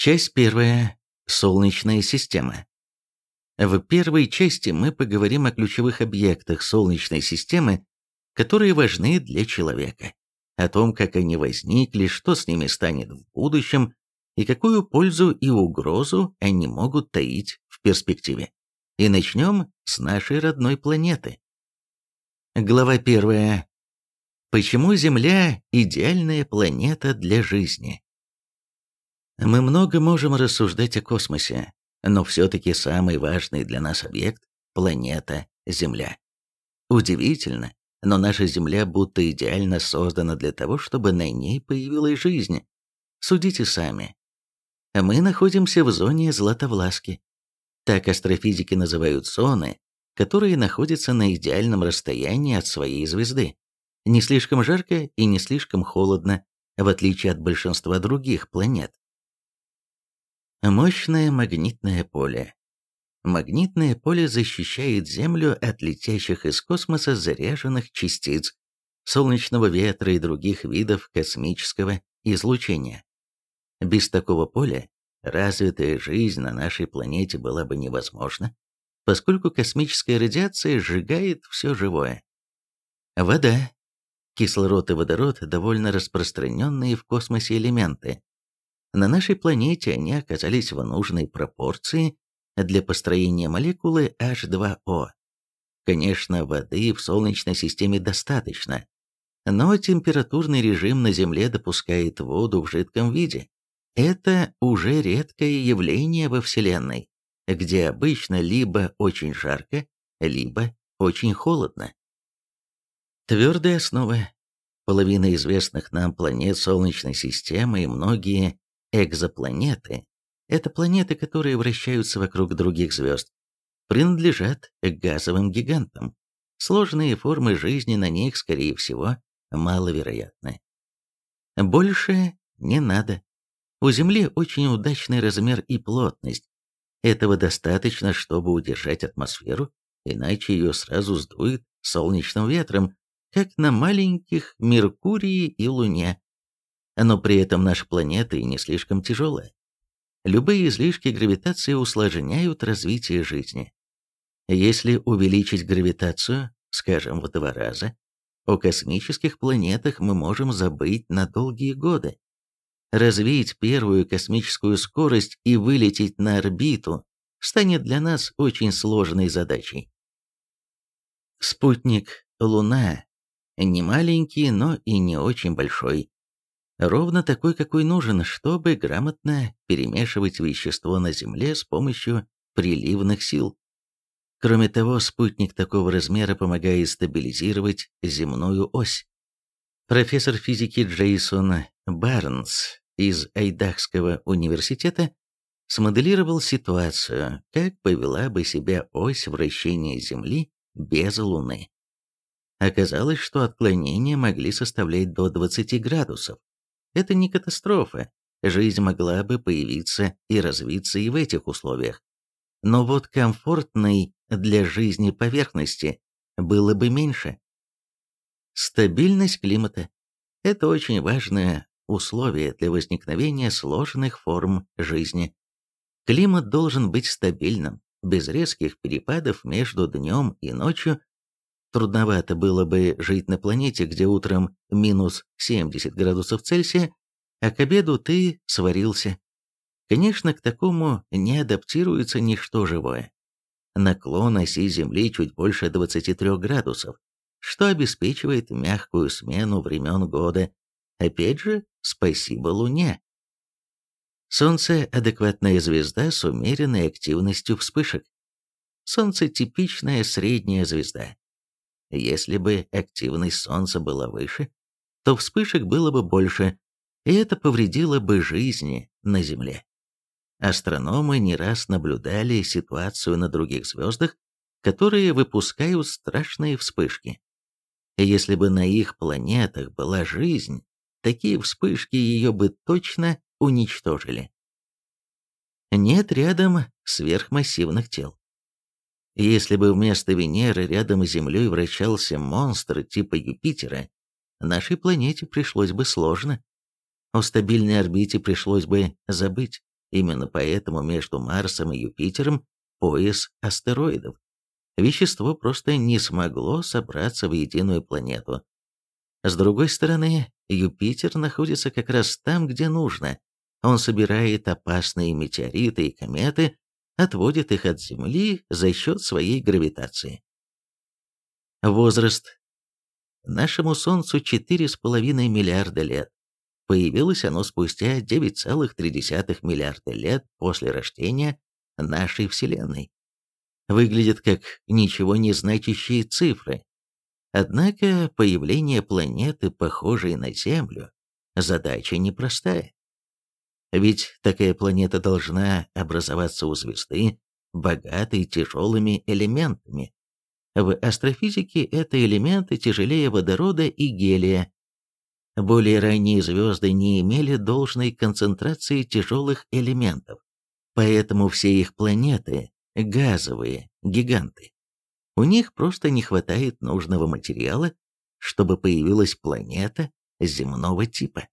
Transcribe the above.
Часть первая. Солнечная система. В первой части мы поговорим о ключевых объектах Солнечной системы, которые важны для человека, о том, как они возникли, что с ними станет в будущем и какую пользу и угрозу они могут таить в перспективе. И начнем с нашей родной планеты. Глава первая. Почему Земля – идеальная планета для жизни? Мы много можем рассуждать о космосе, но все-таки самый важный для нас объект – планета Земля. Удивительно, но наша Земля будто идеально создана для того, чтобы на ней появилась жизнь. Судите сами. Мы находимся в зоне Златовласки. Так астрофизики называют зоны, которые находятся на идеальном расстоянии от своей звезды. Не слишком жарко и не слишком холодно, в отличие от большинства других планет. Мощное магнитное поле. Магнитное поле защищает Землю от летящих из космоса заряженных частиц, солнечного ветра и других видов космического излучения. Без такого поля развитая жизнь на нашей планете была бы невозможна, поскольку космическая радиация сжигает все живое. Вода. Кислород и водород – довольно распространенные в космосе элементы, на нашей планете они оказались в нужной пропорции для построения молекулы H2O. Конечно, воды в Солнечной системе достаточно, но температурный режим на Земле допускает воду в жидком виде. Это уже редкое явление во Вселенной, где обычно либо очень жарко, либо очень холодно. Твердая основа. Половина известных нам планет Солнечной системы и многие Экзопланеты – это планеты, которые вращаются вокруг других звезд, принадлежат к газовым гигантам. Сложные формы жизни на них, скорее всего, маловероятны. Больше не надо. У Земли очень удачный размер и плотность. Этого достаточно, чтобы удержать атмосферу, иначе ее сразу сдует солнечным ветром, как на маленьких Меркурии и Луне но при этом наша планета и не слишком тяжелая. Любые излишки гравитации усложняют развитие жизни. Если увеличить гравитацию, скажем, в два раза, о космических планетах мы можем забыть на долгие годы. Развить первую космическую скорость и вылететь на орбиту станет для нас очень сложной задачей. Спутник Луна не маленький, но и не очень большой. Ровно такой, какой нужен, чтобы грамотно перемешивать вещество на Земле с помощью приливных сил. Кроме того, спутник такого размера помогает стабилизировать земную ось. Профессор физики Джейсон Барнс из Айдахского университета смоделировал ситуацию, как повела бы себя ось вращения Земли без Луны. Оказалось, что отклонения могли составлять до 20 градусов. Это не катастрофа. Жизнь могла бы появиться и развиться и в этих условиях. Но вот комфортной для жизни поверхности было бы меньше. Стабильность климата – это очень важное условие для возникновения сложных форм жизни. Климат должен быть стабильным, без резких перепадов между днем и ночью. Трудновато было бы жить на планете, где утром минус 70 градусов Цельсия, а к обеду ты сварился. Конечно, к такому не адаптируется ничто живое. Наклон оси Земли чуть больше 23 градусов, что обеспечивает мягкую смену времен года. Опять же, спасибо Луне. Солнце – адекватная звезда с умеренной активностью вспышек. Солнце – типичная средняя звезда. Если бы активность Солнца была выше, то вспышек было бы больше, и это повредило бы жизни на Земле. Астрономы не раз наблюдали ситуацию на других звездах, которые выпускают страшные вспышки. Если бы на их планетах была жизнь, такие вспышки ее бы точно уничтожили. Нет рядом сверхмассивных тел. Если бы вместо Венеры рядом с Землей вращался монстр типа Юпитера, нашей планете пришлось бы сложно. О стабильной орбите пришлось бы забыть. Именно поэтому между Марсом и Юпитером пояс астероидов. Вещество просто не смогло собраться в единую планету. С другой стороны, Юпитер находится как раз там, где нужно. Он собирает опасные метеориты и кометы, отводит их от Земли за счет своей гравитации. Возраст. Нашему Солнцу 4,5 миллиарда лет. Появилось оно спустя 9,3 миллиарда лет после рождения нашей Вселенной. Выглядит как ничего не значащие цифры. Однако появление планеты, похожей на Землю, задача непростая. Ведь такая планета должна образоваться у звезды, богатой тяжелыми элементами. В астрофизике это элементы тяжелее водорода и гелия. Более ранние звезды не имели должной концентрации тяжелых элементов, поэтому все их планеты – газовые, гиганты. У них просто не хватает нужного материала, чтобы появилась планета земного типа.